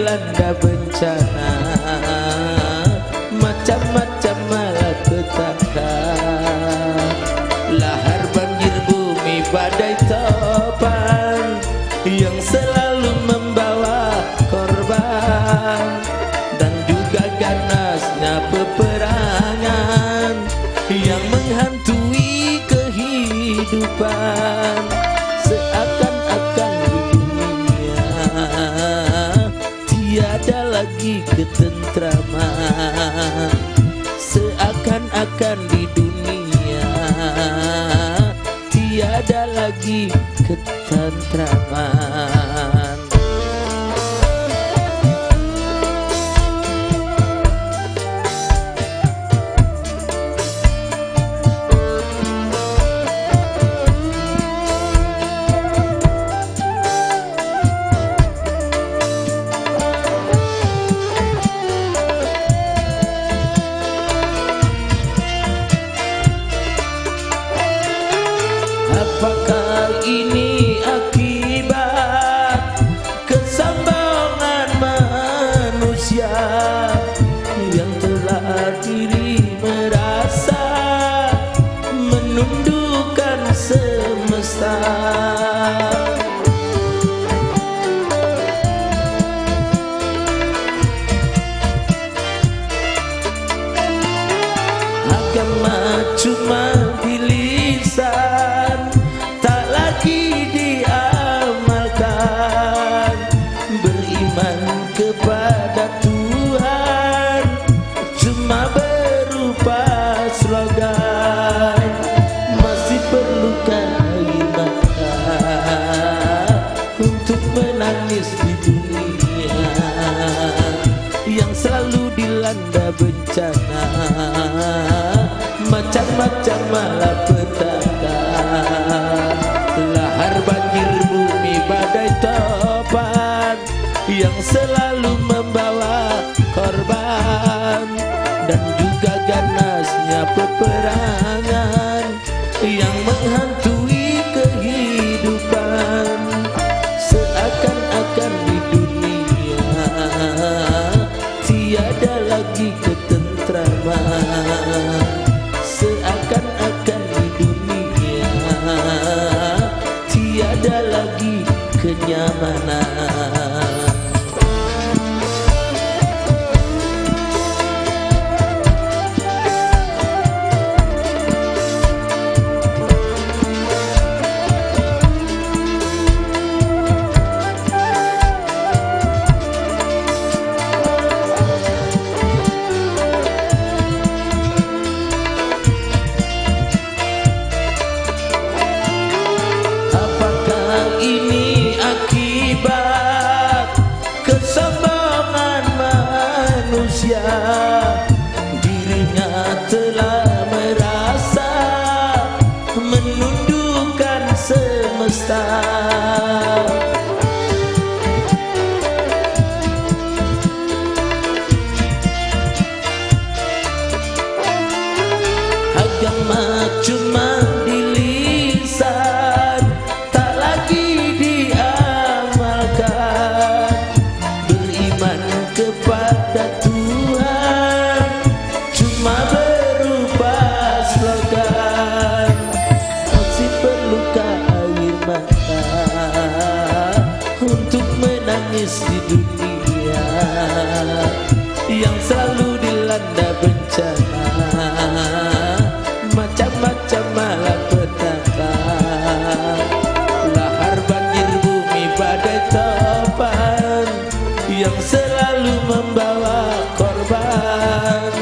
dilanda bencana Macam-macam malapetaka Lahar banjir bumi badai topan Yang selalu membawa korban. Dan juga ganasnya peperangan Yang menghantui kehidupan. Seakan-akan lagi ketentraman. Seakan-akan di dunia Tiada lagi ketentraman cuma di lisan Tak lagi diamalkan. Beriman kepada Tuhan Cuma berupa slogan. Masih perlukah air mata Untuk menangis di dunia Yang selalu dilanda bencana Dan juga ganasnya peperangan Yang menghantui kehidupan. Seakan-akan di dunia Tiada lagi ketentraman. Seakan-akan di dunia Tiada lagi kenyamanan menundukkan semesta. Agama cuma menangis di dunia Yang selalu dilanda bencana. Macam-macam malapetaka. Lahar banjir bumi badai topan Yang selalu membawa korban.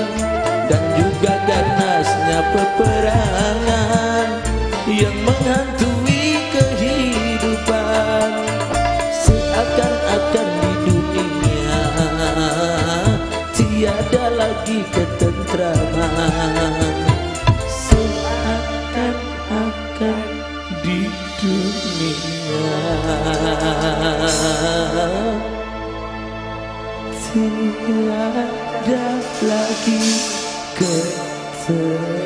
Dan juga ganasnya peperangan Tiada lagi ketentraman. Seakan-akan di dunia. Tiada lagi ketentraman